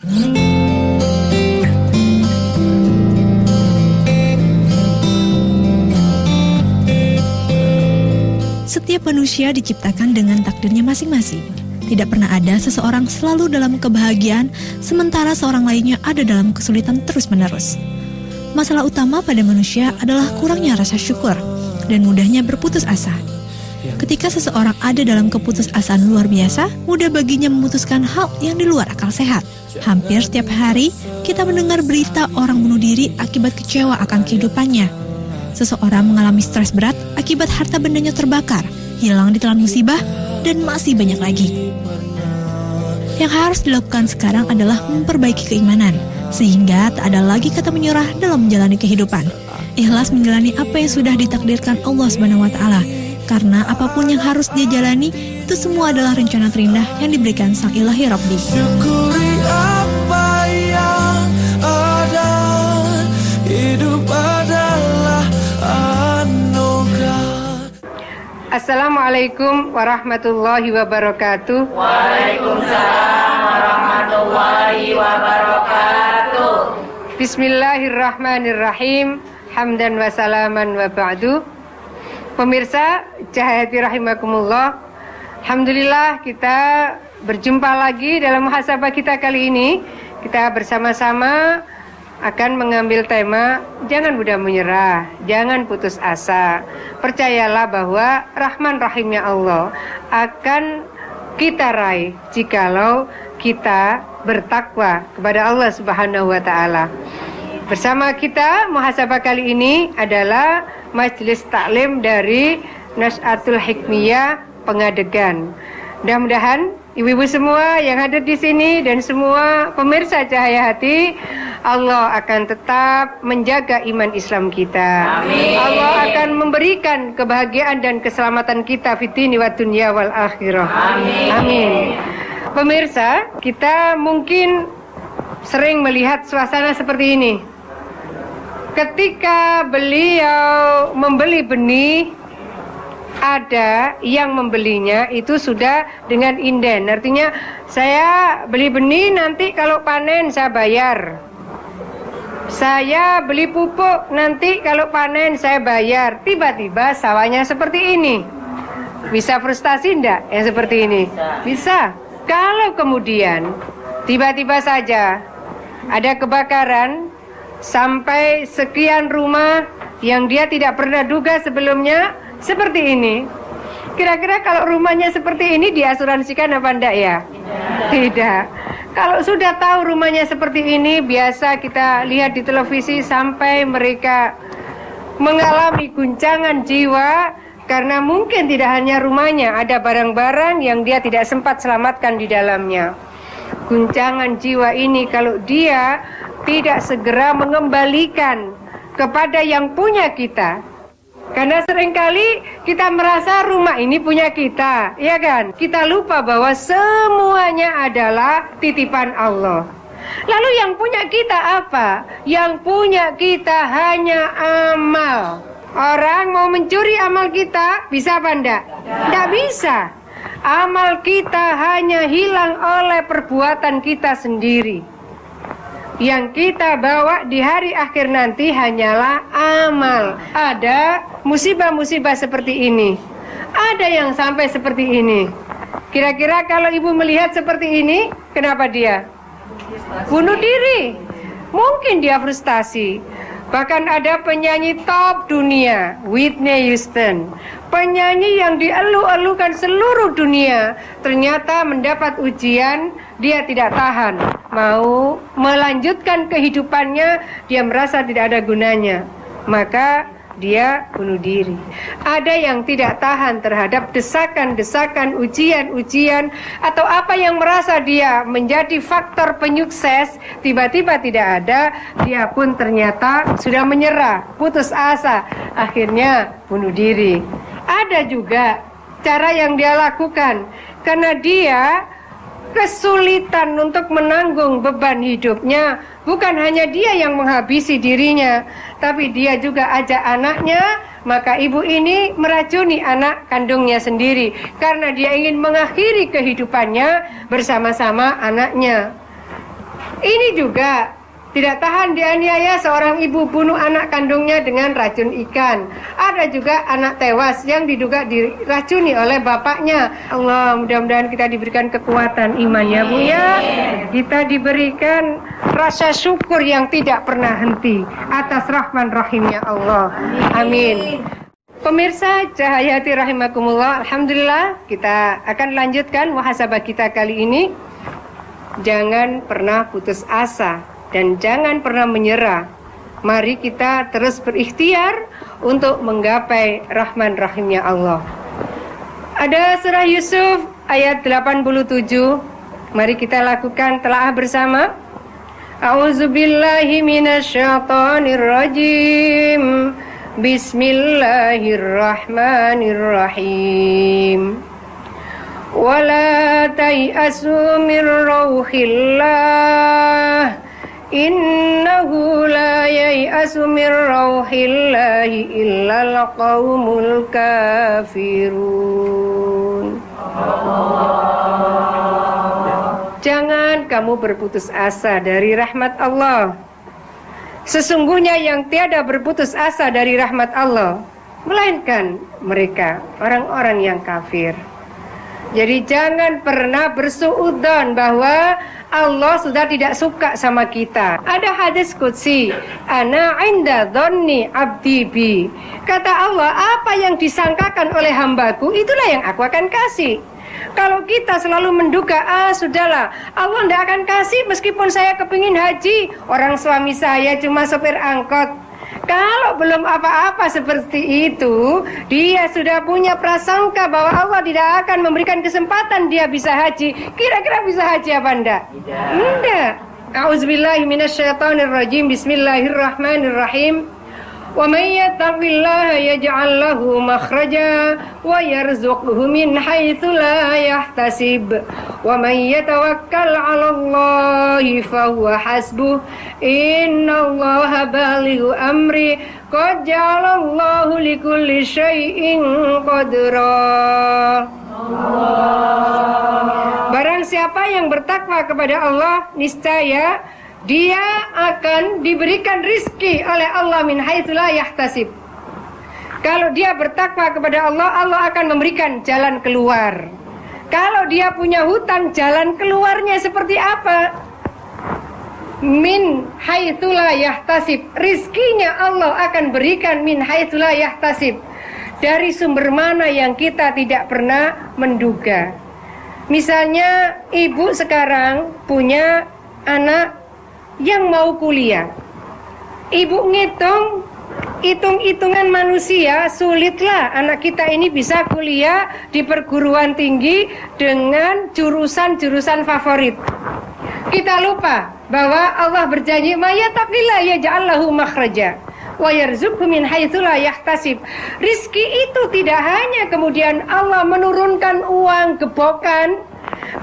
Setiap manusia diciptakan dengan takdirnya masing-masing. Tidak pernah ada seseorang selalu dalam kebahagiaan, sementara seorang lainnya ada dalam kesulitan terus-menerus. Masalah utama pada manusia adalah kurangnya rasa syukur dan mudahnya berputus asa. Ketika seseorang ada dalam keputusasaan luar biasa, mudah baginya memutuskan hal yang di luar akal sehat. Hampir setiap hari, kita mendengar berita orang bunuh diri akibat kecewa akan kehidupannya. Seseorang mengalami stres berat akibat harta bendanya terbakar, hilang ditelan musibah, dan masih banyak lagi. Yang harus dilakukan sekarang adalah memperbaiki keimanan, sehingga tak ada lagi kata menyerah dalam menjalani kehidupan. Ikhlas menjalani apa yang sudah ditakdirkan Allah Subhanahu wa taala. Karena apa pun yang harus dia jalani, itu semua adalah rencana terindah yang diberikan Sang Ilahi Rabbi. Syukuri apa yang ada Hidup adalah anugerah Assalamualaikum warahmatullahi wabarakatuh. Waalaikumsalam warahmatullahi wabarakatuh. Bismillahirrahmanirrahim. Hamdan wa salaman wa ba'du. Pemirsa Cahayati rahimakumullah. Alhamdulillah kita berjumpa lagi dalam muhasabah kita kali ini. Kita bersama-sama akan mengambil tema jangan mudah menyerah, jangan putus asa. Percayalah bahwa Rahman Rahimnya Allah akan kita raih jikalau kita bertakwa kepada Allah Subhanahu wa taala. Bersama kita muhasabah kali ini adalah majelis taklim dari Nas'atul Hikmiyah Pengadegan. Mudah-mudahan ibu-ibu semua yang ada di sini dan semua pemirsa Cahaya Hati Allah akan tetap menjaga iman Islam kita. Amin. Allah akan memberikan kebahagiaan dan keselamatan kita fitini wa dunya wal akhirah. Amin. Amin. Pemirsa, kita mungkin sering melihat suasana seperti ini. Ketika beliau membeli benih, ada yang membelinya itu sudah dengan inden. Artinya saya beli benih nanti kalau panen saya bayar. Saya beli pupuk nanti kalau panen saya bayar. Tiba-tiba sawahnya seperti ini. Bisa frustasi enggak yang seperti ini? Bisa. Kalau kemudian tiba-tiba saja ada kebakaran sampai sekian rumah yang dia tidak pernah duga sebelumnya seperti ini. Kira-kira kalau rumahnya seperti ini diasuransikan apa enggak ya? Tidak. Kalau sudah tahu rumahnya seperti ini, biasa kita lihat di televisi sampai mereka mengalami guncangan jiwa karena mungkin tidak hanya rumahnya, ada barang-barang yang dia tidak sempat selamatkan di dalamnya. Guncangan jiwa ini kalau dia tidak segera mengembalikan kepada yang punya kita, karena sering kali kita merasa rumah ini punya kita, ya kan? Kita lupa bahwa semuanya adalah titipan Allah. Lalu yang punya kita apa? Yang punya kita hanya amal. Orang mau mencuri amal kita, bisa apa enggak? Enggak bisa. Amal kita hanya hilang oleh perbuatan kita sendiri. Yang kita bawa di hari akhir nanti hanyalah amal. Ada musibah-musibah seperti ini. Ada yang sampai seperti ini. Kira-kira kalau ibu melihat seperti ini, kenapa dia? Bunuh diri. Mungkin dia frustasi. Bahkan ada penyanyi top dunia, Whitney Houston. Penyanyi yang dielu-elukan seluruh dunia, ternyata mendapat ujian, dia tidak tahan. Mau melanjutkan kehidupannya, dia merasa tidak ada gunanya. Maka dia bunuh diri. Ada yang tidak tahan terhadap desakan-desakan, ujian-ujian, atau apa yang merasa dia menjadi faktor penyukses, tiba-tiba tidak ada, dia pun ternyata sudah menyerah, putus asa, akhirnya bunuh diri. Ada juga cara yang dia lakukan, karena dia kesulitan untuk menanggung beban hidupnya. Bukan hanya dia yang menghabisi dirinya tapi dia juga ajak anaknya maka ibu ini meracuni anak kandungnya sendiri. Karena dia ingin mengakhiri kehidupannya bersama-sama anaknya. Ini juga tidak tahan dianiaya seorang ibu bunuh anak kandungnya dengan racun ikan. Ada juga anak tewas yang diduga diracuni oleh bapaknya. Allah mudah-mudahan kita diberikan kekuatan iman ya Bu ya. Kita diberikan rasa syukur yang tidak pernah henti atas rahman rahimnya Allah. Amin. Pemirsa Cahayati rahimakumullah, alhamdulillah kita akan lanjutkan muhasabah kita kali ini. Jangan pernah putus asa dan jangan pernah menyerah. Mari kita terus berikhtiar untuk menggapai rahman rahimnya Allah. Ada surah Yusuf ayat 87. Mari kita lakukan telaah bersama. A'udzubillahi minasyaitonirrajim. Bismillahirrahmanirrahim. ولا تيأسوا من روح الله إنه لا ييأس من روح الله إلا القوم الكافرون Jangan kamu berputus asa dari rahmat Allah. Sesungguhnya yang tiada berputus asa dari rahmat Allah, melainkan mereka, orang-orang yang kafir. jadi jangan pernah bersuudon bahwa Allah sudah tidak suka sama kita. Ada hadis kutsi, ana inda dhanni abdi bi. Kata Allah, apa yang disangkakan oleh hambaku, itulah yang aku akan kasih. Kalau kita selalu menduga, ah sudahlah, Allah tidak akan kasih meskipun saya kepingin haji. Orang suami saya cuma sopir angkot. Kalau belum apa-apa seperti itu, dia sudah punya prasangka bahwa Allah tidak akan memberikan kesempatan dia bisa haji. Kira-kira bisa haji apa enggak? Tidak. Enggak. A'udzubillahi minasyaitonirrajim. Bismillahirrahmanirrahim. ومن يتق الله يجعل له مخرجا ويرزقه من حيث لا يحتسب ومن يتوكل على الله فهو حسبه إن الله بالغ أمري قد جعل الله لكل شيء قدرا Barang siapa yang bertakwa kepada Allah, niscaya dia akan diberikan rizki oleh Allah min haitsulah yahtasib. Kalau dia bertakwa kepada Allah, Allah akan memberikan jalan keluar. Kalau dia punya hutang, jalan keluarnya seperti apa? Min haitsulah yahtasib. Rizkinya Allah akan berikan min haitsulah yahtasib. Dari sumber mana yang kita tidak pernah menduga. Misalnya ibu sekarang punya anak yang mau kuliah. Ibu ngitung hitung-hitungan manusia sulitlah anak kita ini bisa kuliah di perguruan tinggi dengan jurusan-jurusan favorit. Kita lupa bahwa Allah berjanji mayataqillah ya ja'allahu makhraja wa yarzuqhu min yahtasib. Rizki itu tidak hanya kemudian Allah menurunkan uang gebokan,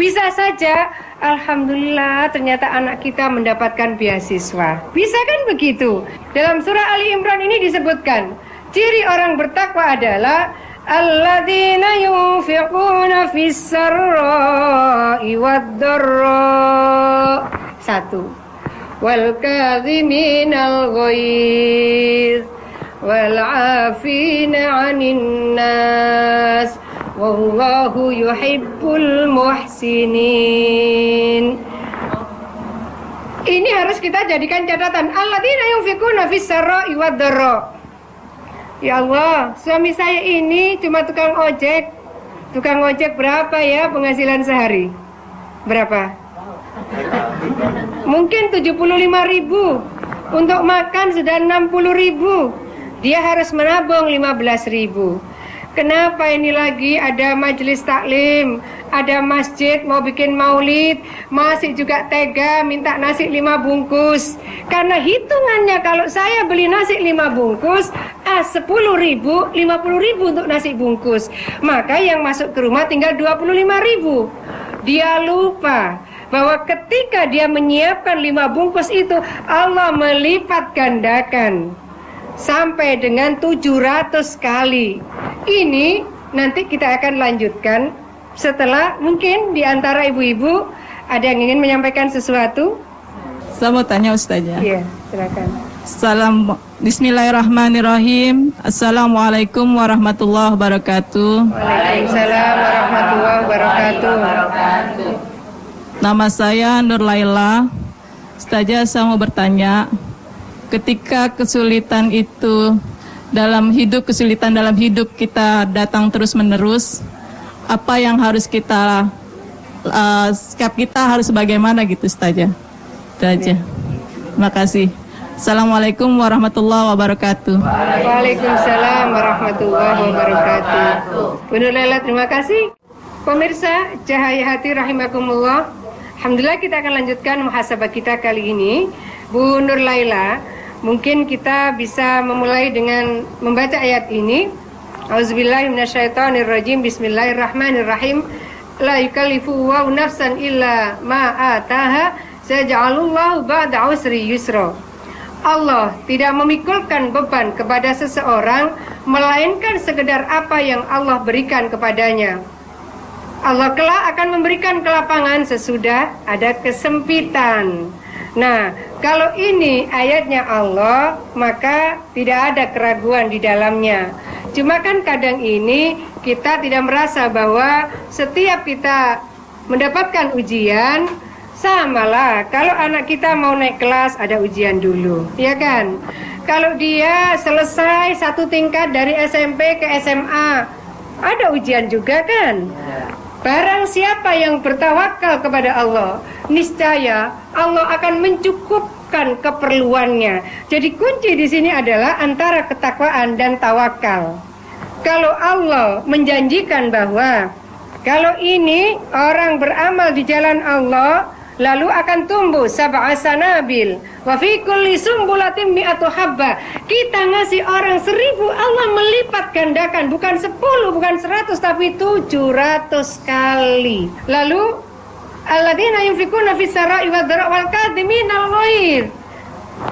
bisa saja Alhamdulillah ternyata anak kita mendapatkan beasiswa. Bisa kan begitu? Dalam surah Ali Imran ini disebutkan, ciri orang bertakwa adalah alladzina yunfiquna fis sarra'i wad Satu. Wal kadhiminal ghaiz wal 'afina 'anil nas Wallahu yuhibbul muhsinin. Ini harus kita jadikan catatan. Alladzina yunfikuna fis sarra'i wad Ya Allah, suami saya ini cuma tukang ojek. Tukang ojek berapa ya penghasilan sehari? Berapa? Mungkin 75 ribu Untuk makan sudah 60 ribu Dia harus menabung 15 ribu Kenapa ini lagi ada majelis taklim, ada masjid mau bikin maulid, masih juga tega minta nasi lima bungkus. Karena hitungannya kalau saya beli nasi lima bungkus, ah sepuluh ribu, lima puluh ribu untuk nasi bungkus. Maka yang masuk ke rumah tinggal dua puluh lima ribu. Dia lupa bahwa ketika dia menyiapkan lima bungkus itu, Allah melipat gandakan sampai dengan 700 kali. Ini nanti kita akan lanjutkan setelah mungkin di antara ibu-ibu ada yang ingin menyampaikan sesuatu. Saya mau tanya Ustazah. Iya, silakan. Salam Bismillahirrahmanirrahim. Assalamualaikum warahmatullahi wabarakatuh. Waalaikumsalam warahmatullahi wabarakatuh. Nama saya Nur Laila. Ustazah saya mau bertanya, ketika kesulitan itu dalam hidup, kesulitan dalam hidup kita datang terus-menerus, apa yang harus kita uh, sikap kita harus bagaimana gitu Ustazah? Itu. Terima kasih. Assalamualaikum warahmatullahi wabarakatuh. Waalaikumsalam warahmatullahi wabarakatuh. Bu Nur Laila, terima kasih. Pemirsa Cahaya Hati rahimakumullah. Alhamdulillah kita akan lanjutkan muhasabah kita kali ini. Bu Nur Laila, mungkin kita bisa memulai dengan membaca ayat ini. Auzubillahi minasyaitonirrajim. Bismillahirrahmanirrahim. La yukallifu wa nafsan illa ma ataha Saja'alullahu ba'da usri yusra. Allah tidak memikulkan beban kepada seseorang melainkan sekedar apa yang Allah berikan kepadanya. Allah kelak akan memberikan kelapangan sesudah ada kesempitan. Nah, kalau ini ayatnya Allah, maka tidak ada keraguan di dalamnya. Cuma kan kadang ini kita tidak merasa bahwa setiap kita mendapatkan ujian, Samalah, kalau anak kita mau naik kelas ada ujian dulu, ya kan? Kalau dia selesai satu tingkat dari SMP ke SMA, ada ujian juga kan? Barang siapa yang bertawakal kepada Allah, niscaya Allah akan mencukupkan keperluannya. Jadi kunci di sini adalah antara ketakwaan dan tawakal. Kalau Allah menjanjikan bahwa kalau ini orang beramal di jalan Allah, lalu akan tumbuh sab'a sanabil. Wa fi kulli sumbulatin mi'atu habba. Kita ngasih orang seribu Allah melipat gandakan. Bukan sepuluh bukan seratus tapi tujuh ratus kali. Lalu alladzina yunfikuna fis sarai wad wal kadhiminal ghair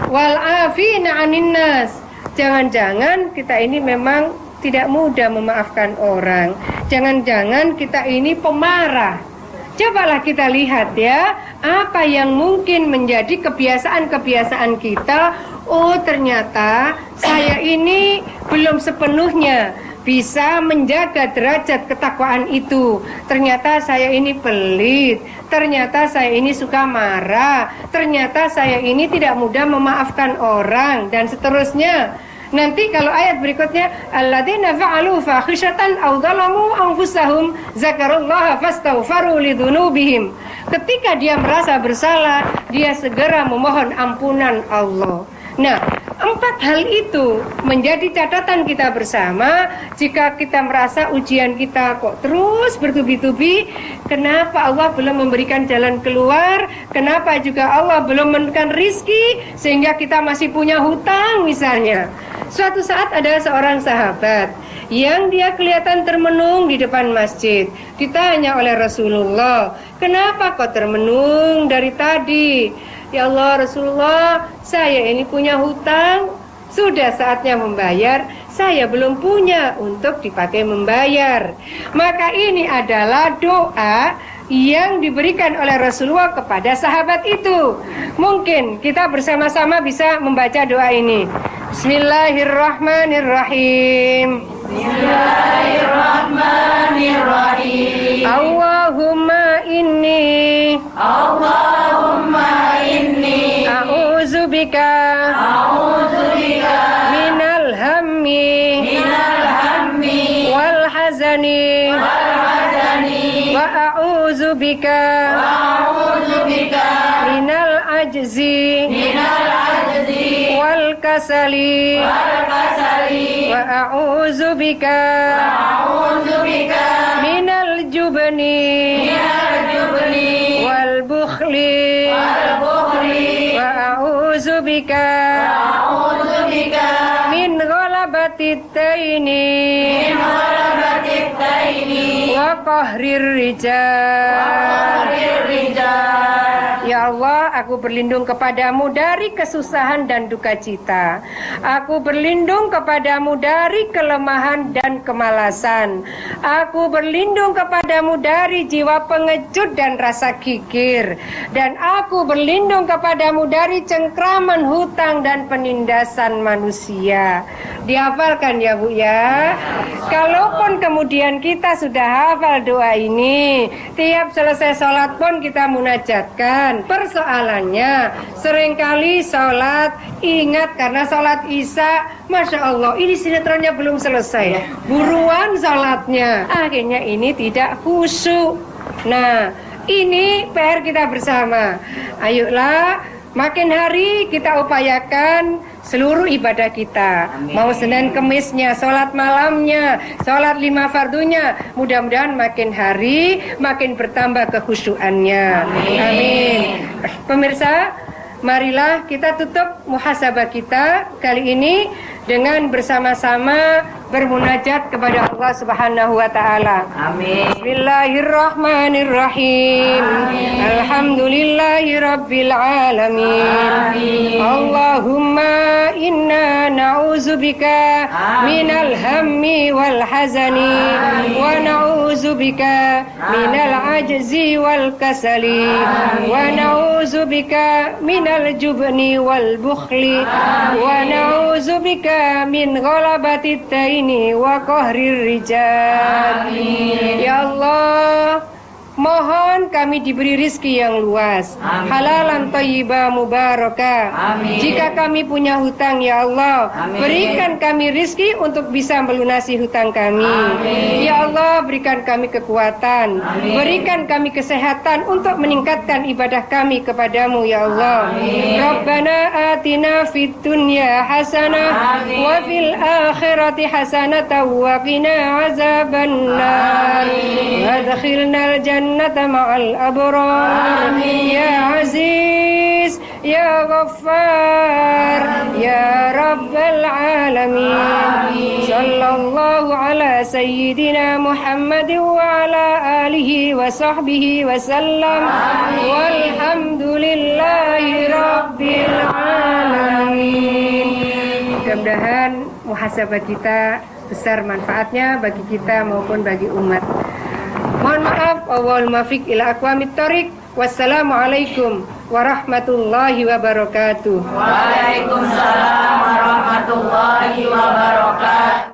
wal afina 'anin nas. Jangan-jangan kita ini memang tidak mudah memaafkan orang. Jangan-jangan kita ini pemarah Cobalah kita lihat ya, apa yang mungkin menjadi kebiasaan-kebiasaan kita. Oh, ternyata saya ini belum sepenuhnya bisa menjaga derajat ketakwaan itu. Ternyata saya ini pelit, ternyata saya ini suka marah, ternyata saya ini tidak mudah memaafkan orang dan seterusnya. Nanti kalau ayat berikutnya alladzina fa'alu fakhishatan aw dhalamu anfusahum zakarullaha fastaghfaru lidzunubihim. Ketika dia merasa bersalah, dia segera memohon ampunan Allah. Nah, empat hal itu menjadi catatan kita bersama jika kita merasa ujian kita kok terus bertubi-tubi, kenapa Allah belum memberikan jalan keluar, kenapa juga Allah belum memberikan rizki sehingga kita masih punya hutang misalnya. Suatu saat ada seorang sahabat yang dia kelihatan termenung di depan masjid. Ditanya oleh Rasulullah, "Kenapa kau termenung dari tadi?" "Ya Allah, Rasulullah, saya ini punya hutang, sudah saatnya membayar, saya belum punya untuk dipakai membayar." Maka ini adalah doa yang diberikan oleh Rasulullah kepada sahabat itu. Mungkin kita bersama-sama bisa membaca doa ini. Bismillahirrahmanirrahim. Bismillahirrahmanirrahim. Allahumma inni. Allahumma inni. A'udzubika a'udzubika minal hammi. minal hammi. Wal hazani. Wal hazani. Wa a'udzubika a'udzubika minal ajzi. minal ajzi. Wal kasali. Wal kasali. Wa a'udzubika a'udzubika minal jubni minal jubni. wal bukhli wal bukhli wa a'udzubika a'udzubika min ghalabati taini min ghalabatid daini wa qahrir rijal Ya Allah, aku berlindung kepadamu dari kesusahan dan duka cita. Aku berlindung kepadamu dari kelemahan dan kemalasan. Aku berlindung kepadamu dari jiwa pengecut dan rasa kikir. Dan aku berlindung kepadamu dari cengkraman hutang dan penindasan manusia. Dihafalkan ya Bu ya. Kalaupun kemudian kita sudah hafal doa ini, tiap selesai sholat pun kita munajatkan. Persoalannya, sering kali sholat ingat karena sholat isya, masya Allah, ini sinetronnya belum selesai. Buruan sholatnya, akhirnya ini tidak khusyuk. Nah, ini PR kita bersama. Ayolah, makin hari kita upayakan seluruh ibadah kita. Mau Senin Kemisnya, sholat malamnya, sholat lima fardunya. Mudah-mudahan makin hari makin bertambah kekhusyuannya. Amin. Pemirsa, marilah kita tutup muhasabah kita kali ini dengan bersama-sama bermunajat kepada Allah Subhanahu wa taala. Amin. Bismillahirrahmanirrahim. Alhamdulillahi rabbil alamin. Allahumma إنا نعوذ بك من الهم والحزن ونعوذ بك من العجز والكسل ونعوذ بك من الجبن والبخل ونعوذ بك من غلبة التين وقهر الرجال. يا الله Mohon kami diberi rizki yang luas Amin. Halalan thayyibah mubarakah Amin. Jika kami punya hutang ya Allah Amin. Berikan kami rizki untuk bisa melunasi hutang kami Amin. Ya Allah berikan kami kekuatan Amin. Berikan kami kesehatan untuk meningkatkan ibadah kami kepadamu ya Allah Amin. Rabbana atina fid dunya hasanah Amin. Wa fil akhirati hasanah Wa qina azaban nar Wa الجنة مع الأبرار يا عزيز يا غفار يا رب العالمين صلى الله على سيدنا محمد وعلى آله وصحبه وسلم والحمد لله رب العالمين Mudah-mudahan muhasabah kita besar manfaatnya bagi kita maupun bagi umat. Mohon maaf, awal mafiq ila aqwamit thoriq. Wassalamualaikum warahmatullahi wabarakatuh. Waalaikumsalam warahmatullahi wabarakatuh.